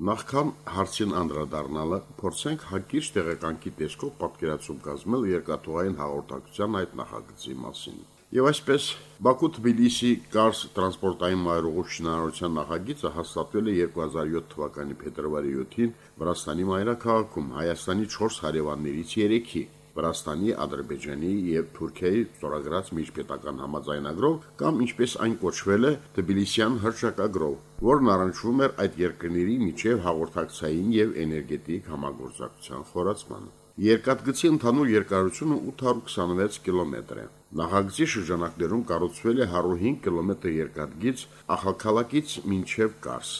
Նախքան հարցին անդրադառնալը, փորձենք հակիրճ տեղեկանքի տեսքով պատկերացում կազմել երկաթուղային հաղորդակցության այդ նախագծի մասին։ Եվ այսպես Բաքու-Թբիլիսի Կարս տրանսպորտային մայրուղու շինարարության նախագիծը հաստատվել է 2007 թվականի փետրվարի 7-ին Վրաստանի մայրաքաղաքում Հայաստանի 4 հարևաններից 3-ի Վրաստանի, Ադրբեջանի եւ Թուրքիայի ստորագրած միջպետական համաձայնագրով կամ ինչպես այն կոչվել է Թբիլիսյան հրճակագրով, որն առնչվում էր այդ երկրների միջև հաղորդակցային եւ էներգետիկ համագործակցության խորացմանը։ Երկաթգծի ընդհանուր երկարությունը 826 կիլոմետր է։ Նախագծի շրջանակներում կառուցվել է 105 կիլոմետր երկաթգիծ Ախալքալակից մինչև Կարս,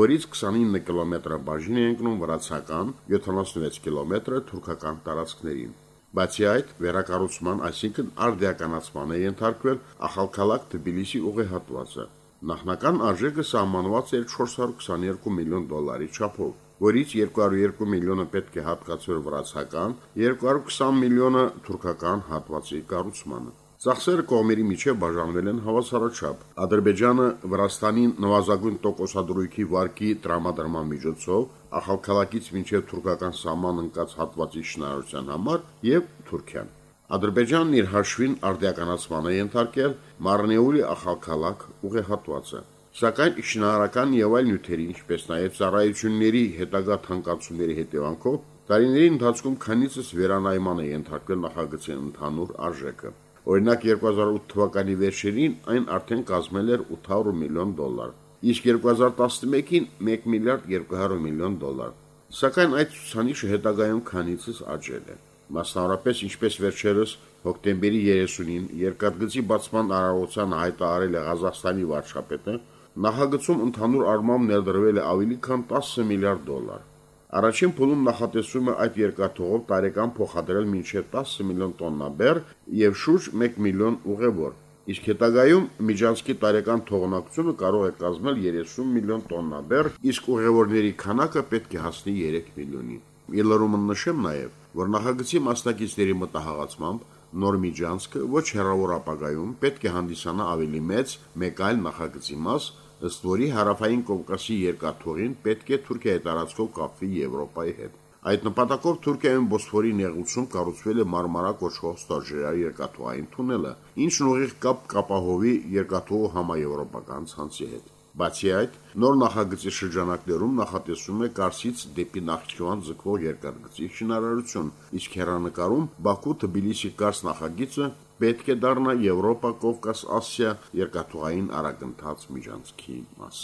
որից 29 կիլոմետրը բաժին է ընկնում վրացական, 76 կիլոմետրը թուրքական տարածքներին։ Բացի այդ, վերակառուցման, այսինքն արդիականացման է ենթարկվել Ախալքալակ Թբիլիսի ուղեհատվածը։ Նախնական արժեքը սահմանված էր 422 միլիոն դոլարի չափով, որից 202 միլիոնը պետք է հատկացվեր վրացական, 220 միլիոնը թուրքական հատվածի կառուցմանը։ Ծախսերը կողմերի միջև բաժանվել են հավասարաչափ։ Ադրբեջանը Վրաստանին նվազագույն տոկոսադրույքի վարկի տրամադրման միջոցով ախալքալակից մինչև թուրքական սահման ընկած հատվածի շինարարության համար եւ Թուրքիան։ Ադրբեջանն իր հաշվին արդիականացման է ենթարկել Մարնեուլի ախալքալակ ուղեհատվածը։ Սակայն շինարարական եւ այլ նյութերի, ինչպես նաեւ ծառայությունների հետագա թանկացումների հետևանքով տարիների ընթացքում քանիցս վերանայման է ենթարկվել նախագծի ընդհանուր արժեքը։ Օրինակ 2008 թվականի վերջերին այն արդեն կազմել էր 800 միլիոն դոլար, իսկ 2011-ին 1 միլիարդ 200 միլիոն դոլար։ Սակայն այդ ցուցանիշը հետագայում քանիցս աճել է։ Մասնավորապես, ինչպես վերջերս հոկտեմբերի 30-ին երկաթգծի բացման արարողության հայտարարել է Ղազախստանի վարչապետը, նախագծում ընդհանուր առմամբ ներդրվել է ավելի քան 10 միլիարդ դոլար։ Առաջին փուլում նախատեսվում է այդ երկաթողով տարեկան փոխադրել մինչև 10 միլիոն տոննա բեռ եւ շուրջ 1 միլիոն ուղևոր։ Իսկ հետագայում Միջանցքի տարեկան թողունակությունը կարող է կազմել 30 միլիոն տոննա բեռ, իսկ ուղևորների քանակը պետք է հասնի 3 միլիոնի։ Ելրումը նշեմ նաև, որ նախագծի մասնակիցների մտահղացմամբ նոր Միջանցքը ոչ հեռավոր ապագայում պետք է հանդիսանա ավելի մեծ մեկ այլ նախագծի մաս, ըստ որի հարավային Կովկասի երկաթուղին պետք է Թուրքիայի տարածքով կապվի Եվրոպայի հետ։ Այդ նպատակով Թուրքիայում Բոսֆորի նեղուցում կառուցվել է Մարմարա կոչվող ստորջրյա երկաթուղային թունելը, ինչն ուղիղ կապ կապահովի երկաթուղու համաեվրոպական ցանցի հետ։ Բացի այդ, նոր նախագծի շրջանակներում նախատեսվում է Կարսից դեպի Նախճիվան ձգվող երկաթգծի շինարարություն, իսկ հերանեկարում Բաքու-Թբիլիսի Կարս նախագիծը պետք է դառնա Եվրոպա-Կովկաս-Ասիա երկաթուղային արագընթաց միջանցքի մաս։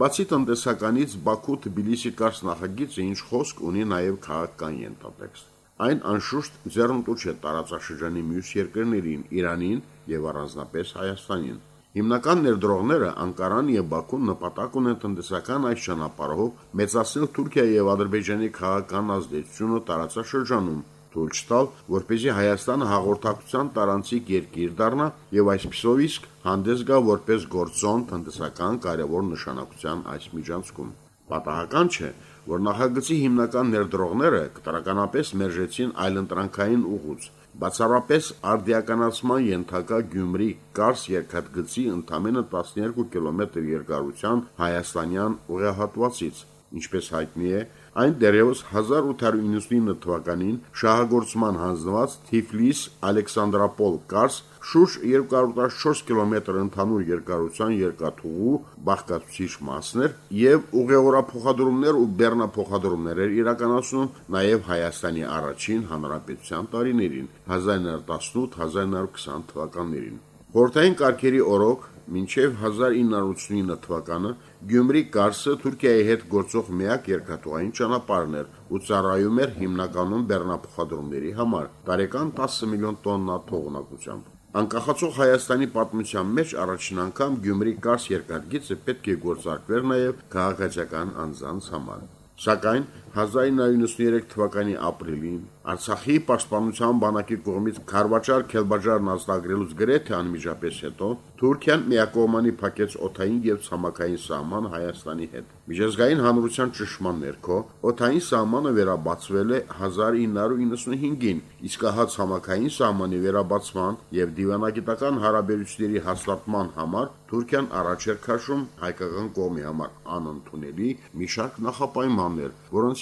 Բացի տնտեսականից Բաքու-Թբիլիսի Կարս նախագիծը ինչ խոսք ունի նաև քաղաքական ենթատեքստ։ Այն անշուշտ ձեռնտու չէ տարածաշրջանի մյուս երկրներին, Իրանին եւ առանձնապես Հայաստանին։ Հիմնական ներդրողները Անկարան եւ Բաքուն նպատակ ունեն տնտեսական այս ճանապարհով մեծացնել Թուրքիայի եւ Ադրբեջանի քաղաքական ազդեցությունը տարածաշրջանում, թույլ չտալ, որպեսզի Հայաստանը հաղորդակցության տարանցիկ երկիր դառնա եւ այսպիսով իսկ հանդես գա որպես գործոն տնտեսական կարևոր նշանակության այս միջանցքում։ Պատահական չէ, որ նախագծի հիմնական ներդրողները կտրականապես մերժեցին այլընտրանքային ուղուց, բացառապես արդիականացման ենթակա Գյումրի Կարս երկաթգծի ընդամենը 12 կիլոմետր երկարության հայաստանյան ուղեհատվածից, ինչպես հայտնի է, Այն դեռևս 1899 թվականին շահագործման հանձնված Թիֆլիս Ալեքսանդրապոլ Կարս շուրջ 214 կիլոմետր ընդհանուր երկարության երկաթուղու բաղկացուցիչ մասն էր եւ ուղևորափոխադրումներ ու բեռնափոխադրումներ էր իրականացնում նաեւ Հայաստանի առաջին հանրապետության տարիներին 1918-1920 թվականներին։ Խորհրդային կարգերի օրոք մինչև 1989 թվականը Գյումրի Կարսը Թուրքիայի հետ գործող միակ երկաթուղային ճանապարհն էր ու ծառայում էր հիմնականում բեռնափոխադրումների համար, տարեկան 10 միլիոն տոննա թողունակությամբ։ Անկախացող Հայաստանի պատմության մեջ առաջին անգամ Գյումրի Կարս երկաթգիծը պետք է գործարկվեր նաև քաղաքացիական անձանց համար։ Սակայն 1993 թվականի ապրիլին Արցախի պաշտպանության բանակի կողմից Խարվաճար Քելբաջարն ազդագրելուց գրեթե անմիջապես հետո Թուրքիան միակողմանի փակեց օթային եւ ցամաքային սահման Հայաստանի հետ։ Միջազգային հանրության ճշմարտ ներքո օթային սահմանը վերաբացվել է 1995-ին, իսկ հա ցամաքային սահմանի վերաբացման եւ դիվանագիտական հարաբերությունների հաստատման համար Թուրքիան առաջ էր քաշում հայկական կողմի համար անընդունելի մի շարք նախապայմաններ,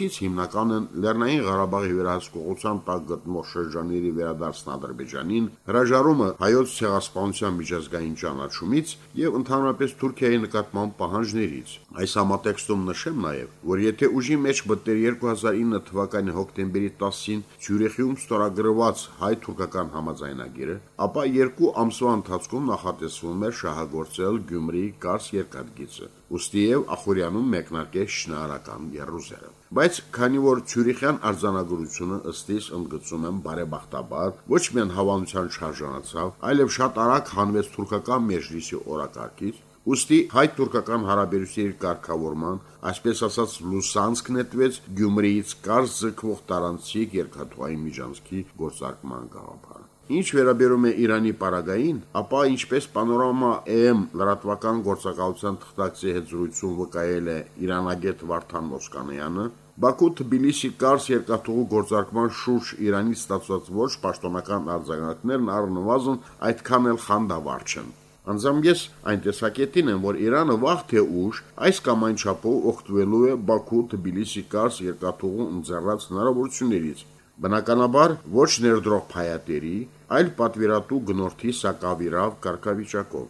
որոնցից հիմնականն են Լեռնային Ղարաբաղի վերահսկողության տակ գտնվող շրջանների վերադարձն Ադրբեջանին, հրաժարումը հայոց ցեղասպանության միջազգային ճանաչումից եւ ընդհանրապես Թուրքիայի նկատմամբ պահանջներից։ Այս համատեքստում նշեմ նաեւ, որ եթե ուժի մեջ մտներ 2009 թվականի հոկտեմբերի 10-ին Ցյուրիխիում ստորագրված հայ-թուրքական համաձայնագիրը, ապա երկու ամսվա ընթացքում նախատեսվում էր շահագործել Գյումրի Կարս երկաթգիծը։ Ոստի եւ Ախորյանում մեկնարկե շնարական Երուսերը։ Բայց քանի որ Ցյուրիխյան արձանագրությունը ըստիս ընդգծում են բարեբախտաբար ոչ միայն հավանության շարժանացավ, այլև շատ արագ հանվեց թուրքական մեջլիսի օրակարգից, Ոստի հայ-թուրքական հարաբերությունների կարգավորման, այսպես ասած, լուսանցք նետվեց Գյումրիից Կարս ձգվող տարանցիկ երկաթուային միջանցքի գործարկման գաղափարը։ Ինչ վերաբերում է Իրանի պարագային, ապա ինչպես Պանորամա AM լրատվական գործակալության թղթակցի հետ զրույցում վկայել է Իրանագետ Վարդան Մոսկանյանը, Բաքու Թբիլիսի Կարս երկաթուղու գործարկման շուրջ Իրանի ստացված ոչ պաշտոնական արձագանքներն առնվազն այդքան էլ խանդավառ չեն։ Անձամբ ես այն տեսակետին եմ, որ Իրանը վաղ թե ուշ այս կամ այն չափով օգտվելու է Բաքու Թբիլիսի Կարս երկաթուղու ընձեռած հնարավորություններից Բնականաբար ոչ ներդրող փայատերի, այլ պատվիրատու գնորդի սակավիրավ կարգավիճակով։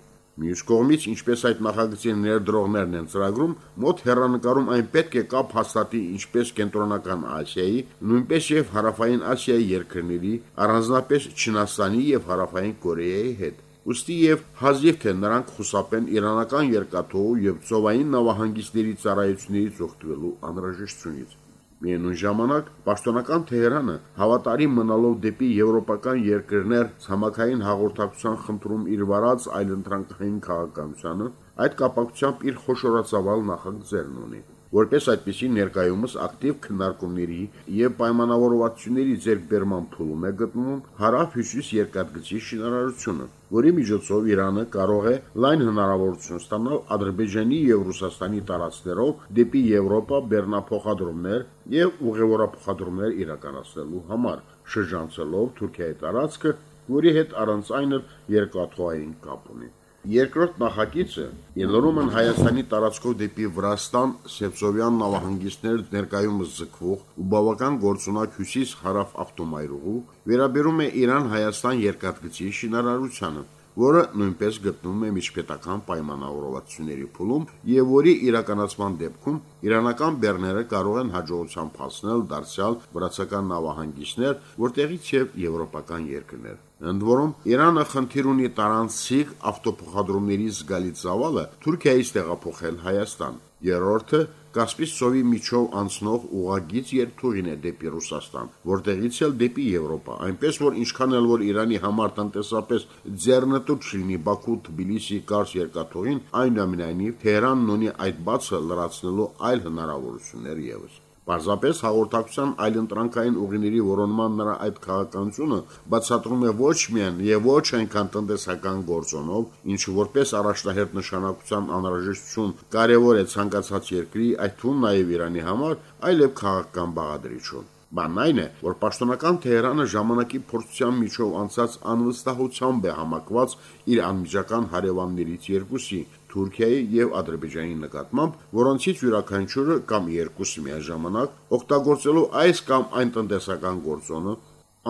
Մյուս կողմից, ինչպես այդ նախագծի ներդրողներն են ծրագրում, մոտ հերանեկարում այն պետք է կապ հաստատի ինչպես կենտրոնական Ասիայի, նույնպես եւ հարավային Ասիայի երկրների, առանձնապես Չինաստանի եւ հարավային Կորեայի հետ։ Ոստի եւ հազիվ թե նրանք խուսափեն իրանական երկաթողու եւ ծովային նավահանգիստների ծառայություններից օգտվելու անհրաժեշտությունից։ Միևնույն ժամանակ պաշտոնական Թեհրանը հավատարիմ մնալով դեպի եվրոպական երկրներ ցամաքային հաղորդակցության խնդրում իր վարած այլընտրանքային քաղաքականությանը, այդ կապակցությամբ իր խոշորացավալ նախագծերն ունի որպես այդպիսի ներկայումս ակտիվ քննարկումների եւ պայմանավորվածությունների ձեռքբերման փուլում է գտնվում հարավ-հյուսիս երկաթգծի շինարարությունը, որի միջոցով Իրանը կարող է լայն հնարավորություն ստանալ Ադրբեջանի եւ Ռուսաստանի տարածքներով դեպի Եվրոպա բեռնափոխադրումներ եւ ուղևորափոխադրումներ իրականացնելու համար, շրջանցելով Թուրքիայի տարածքը, որի հետ առանց այն էլ երկաթուային կապ ունի։ Երկրորդ նախագիծը ելորում են Հայաստանի տարածքով դեպի Վրաստան Սեպսովյան նավահանգիստներ ներկայումս զգվող ու բավական գործունակ հյուսիս հարավ ավտոմայրուղու վերաբերում է Իրան-Հայաստան երկաթգծի շինարարությանը որը նույնպես գտնվում է միջպետական պայմանավորվածությունների փուլում եւ որի իրականացման դեպքում իրանական բեռները կարող են հաջողությամբ հասնել դարձյալ վրացական նավահանգիստներ, որտեղից եւ եվրոպական երկրներ։ Ընդ որում Իրանը խնդիր ունի տարանցիկ ավտոփոխադրումների զգալի ծավալը Թուրքիայից տեղափոխել Հայաստան։ Երրորդը Կասպից ծովի միջով անցնող ուղագից երթուղին է դեպի Ռուսաստան, որտեղից էլ դեպի Եվրոպա, այնպես որ ինչքան էլ որ Իրանի համար տնտեսապես ձեռնտու չլինի Բաքու, Թբիլիսի, Կարս երկաթուղին, այնուամենայնիվ Թեհրանն ունի այդ բացը լրացնելու այլ հնարավորություններ եւս։ Պարզապես հաղորդակցության այլընտրանքային ուղիների որոնման նրա այդ քաղաքականությունը բացատրում է ոչ միայն եւ ոչ այնքան տնտեսական գործոնով, ինչը որպես առաջնահերթ նշանակության անհրաժեշտություն կարևոր է ցանկացած երկրի, այդ թվում նաեւ Իրանի համար, այլև քաղաքական բաղադրիչով։ Բանն այն է, որ պաշտոնական Թեհրանը ժամանակի փորձության միջով անցած անվստահությամբ է համակված իր անմիջական հարևաններից երկուսի՝ Թուրքիայի եւ Ադրբեջանի նկատմամբ, որոնցից յուրաքանչյուրը կամ երկուսը միաժամանակ օգտագործելու այս կամ այն տնտեսական գործոնը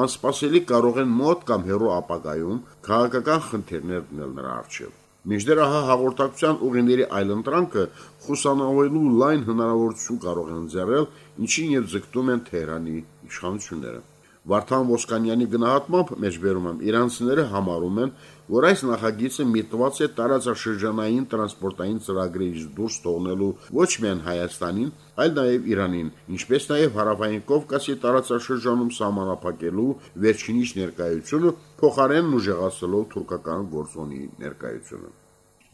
անսպասելի կարող են մոտ կամ հեռու ապագայում քաղաքական խնդիրներ դնել նրա առջև։ Մինչդեռ ահա հաղորդակցության ուղիների այլընտրանքը խուսանավելու լայն հնարավորություն կարող են ձեռել, ինչին եւ ձգտում են Թեհրանի իշխանությունները։ Վարդան Ոսկանյանի գնահատմամբ մեջբերում եմ. Իրանցիները համարում են, որ այս նախագիծը միտված է տարածաշրջանային տրանսպորտային ծրագրերից դուրս թողնելու ոչ միայն Հայաստանին, այլ նաև Իրանին, ինչպես նաև հարավային Կովկասի տարածաշրջանում սահմանափակելու վերջինիս ներկայությունը փոխարեն ուժեղացնելով թուրքական գործոնի ներկայությունը։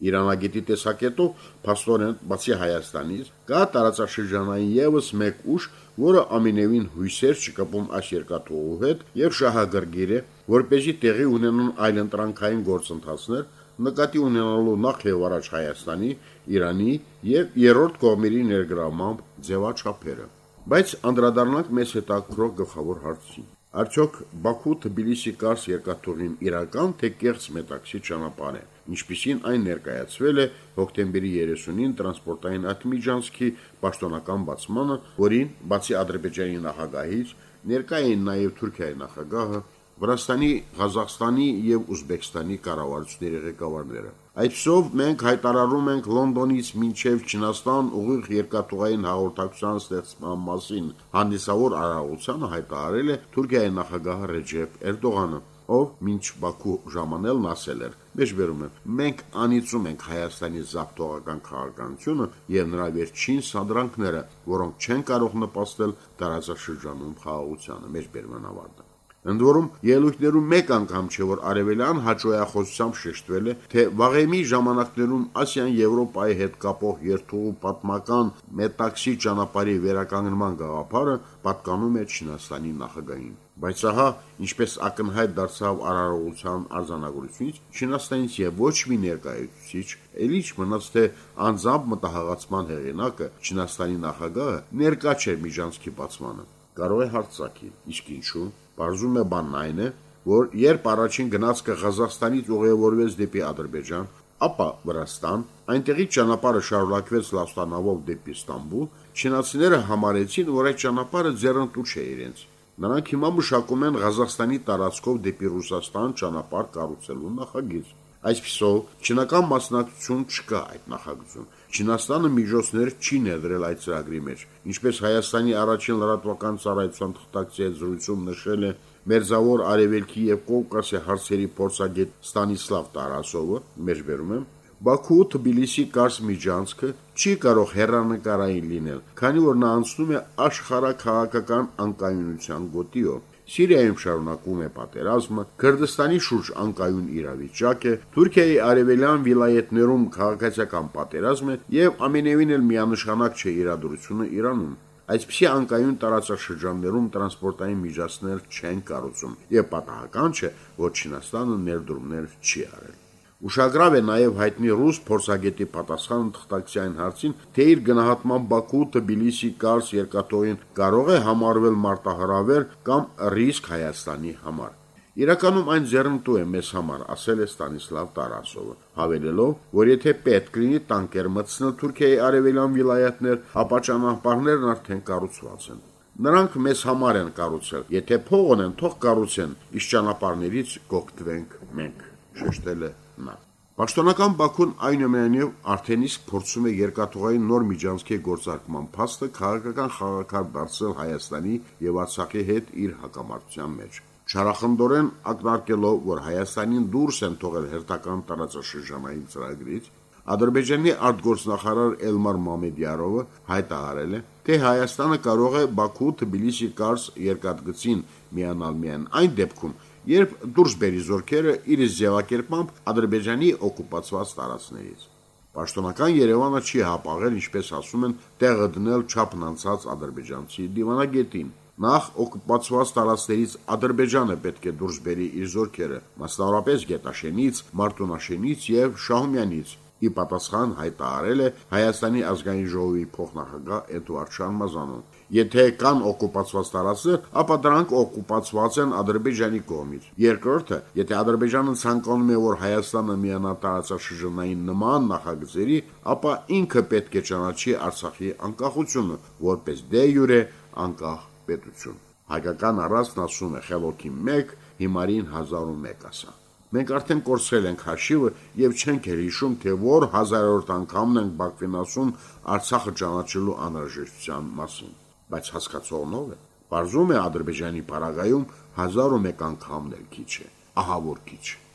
Իրանագետի տեսակետով փաստորեն բացի Հայաստանից կա տարածաշրջանային եւս մեկ ուժ, որը ամենևին հույսեր չկպում այս երկաթուղու հետ եւ շահագրգիր է, որ เป զի տեղի ունենուն այլ ընտրանքային գործընթացներ, նկատի ունենալու նախ եւ առաջ Հայաստանի, Իրանի եւ երրորդ կողմերի ներգրավմամբ ձևաչափերը։ Բայց անդրադառնանք մեծ հետաքրող գլխավոր հարցին։ Արդյոք Բաքու-Թբիլիսի կարս երկաթուղին իրական թե կեղծ մետաքսի ճանապարհ է, ինչպիսին այն ներկայացվել է հոկտեմբերի 30-ին տրանսպորտային ատմիջանսկի պաշտոնական բացմանը, որին բացի Ադրբեջանի նախագահից ներկայ էին նաև Թուրքիայի նախագահը, Վրաստանի, Ղազախստանի եւ Ուզբեկստանի կառավարությունների ղեկավարները։ Այսով մենք հայտարարում ենք Լոնդոնից մինչև Չինաստան ուղիղ երկաթուղային հաղորդակցության ստեղծման մասին հանդիսավոր արարողությանը հայտարարել է Թուրքիայի նախագահ Ռեջեփ Էրդողանը, ով մինչ Բաքու ժամանելն ասել էր. «Մեջբերում եմ, մենք անիծում ենք Հայաստանի զապտողական քաղաքականությունը եւ նրա վերջին սադրանքները, որոնք չեն կարող նպաստել տարածաշրջանում խաղաղությանը»։ Մեջբերման ավարտը։ Ընդ որում, ելույթներում մեկ անգամ չէ, որ արևելյան հաջողախոսությամբ շեշտվել է, թե վաղեմի ժամանակներում Ասիան Եվրոպայի հետ կապող երթուղու պատմական մետաքսի ճանապարհի վերականգնման գաղափարը պատկանում է Չինաստանի նախագահին։ Բայց ահա, ինչպես ակնհայտ դարձավ արարողության արձանագրությունից, Չինաստանից եւ ոչ մի ներկայացուցիչ ելի չմնաց թե անձամբ մտահղացման հեղինակը Չինաստանի նախագահը ներկա չէր միջանցքի բացմանը։ Կարող է հարցակի, իսկ ինչու՞ Պարզում է բանն այն է, որ երբ առաջին գնացքը Ղազախստանից ուղևորվեց դեպի Ադրբեջան, ապա Վրաստան, այնտեղից ճանապարհը շարունակվեց Լաստանավով դեպի Ստամբուլ, չինացիները համարեցին, որ այդ ճանապարհը ձեռնտու չէ իրենց։ Նրանք հիմա մշակում են Ղազախստանի տարածքով դեպի Ռուսաստան ճանապարհ կառուցելու նախագիծ։ Այսպիսով, չինական մասնակցություն չկա այդ նախագծում։ Չինաստանը միջոցներ չի ներդրել այդ ծրագրի մեջ։ Ինչպես Հայաստանի առաջին լրատվական ծառայության թղթակցի զրույցում նշել է Մերձավոր Արևելքի եւ Կովկասի հարցերի փորձագետ Ստանիսլավ Տարասովը, մեջբերում եմ, Բաքու Թբիլիսի կարս միջանցքը չի կարող հերանեկարային լինել, քանի որ նա անցնում է աշխարհակաղակական անկայունության գոտիով։ Սիրիայում շարունակում է պատերազմը, Քրդստանի շուրջ անկայուն իրավիճակ է, Թուրքիայի արևելյան վիլայետներում քաղաքացիական պատերազմ է եւ ամենևին էլ միանշանակ չէ իրադրությունը Իրանում։ Այսպիսի անկայուն տարածաշրջաններում տրանսպորտային միջոցներ չեն կառուցում եւ պատահական չէ, որ Չինաստանը ներդրումներ չի արել։ Ուշագրավ է նաև հայտնի ռուս փորձագետի պատասխանը թղթակցային հարցին, թե իր գնահատման Բաքու Թբիլիսի Կարս երկաթողին կարող է համարվել մարտահրավեր կամ ռիսկ Հայաստանի համար։ Իրականում այն ձեռնտու է մեզ համար, ասել է Ստանիսլավ Տարասովը, հավելելով, որ եթե պետք լինի տանկեր մտցնել Թուրքիայի արևելյան վիլայետներ, ապա ճանապարհներն արդեն կառուցված են։ Նրանք մեզ համար են կառուցել։ Եթե փող ունեն, թող կառուցեն, իսկ ճանապարհներից կօգտվենք մենք, շեշտել է նա։ Պաշտոնական Բաքուն այնուամենայնիվ արդեն իսկ փորձում է երկաթուղային նոր միջանցքի գործարկման փաստը քաղաքական խաղակար դարձնել Հայաստանի եւ Արցախի հետ իր հակամարտության մեջ։ Չարախնդորեն ակնարկելով, որ Հայաստանին դուրս են թողել հերթական տարածաշրջանային ծրագրից, Ադրբեջանի արտգործնախարար Էլմար Մամեդյարովը հայտարարել է, թե Հայաստանը կարող է Բաքու-Թբիլիսի կարս երկաթգծին միանալ միայն այն դեպքում, երբ դուրս բերի զորքերը իր ձևակերպմամբ Ադրբեջանի օկուպացված տարածքներից։ Պաշտոնական Երևանը չի հապաղել, ինչպես ասում են, տեղը դնել չափն անցած ադրբեջանցի դիվանագետին։ Նախ օկուպացված տարածքներից Ադրբեջանը պետք է դուրս բերի իր զորքերը, մասնավորապես Գետաշենից, Մարտունաշենից եւ Շահումյանից, ի պատասխան հայտարարել է Հայաստանի ազգային ժողովի փոխնախագահ Էդուարդ Շարմազանովը։ Եթե կան օկուպացված տարածքներ, ապա դրանք օկուպացված են Ադրբեջանի կողմից։ Երկրորդը, եթե Ադրբեջանը ցանկանում է, որ Հայաստանը միանա տարածաշրջանային նման նախագծերի, ապա ինքը պետք է ճանաչի Արցախի անկախությունը որպես դե յուրե անկախ պետություն։ Հայկական առածն ասում է խելոքի 1, հիմարին 1001 ասա։ Մենք արդեն կորցրել ենք հաշիվը եւ չենք էլ հիշում, թե որ հազարորդ անգամն ենք Բաքվին ասում Արցախը ճանաչելու անհրաժեշտության մասին, բայց հասկացողնով է։ Բարձում է Ադրբեջանի պարագայում 1001 անգամն էլ քիչ է, ահա որ քիչ է։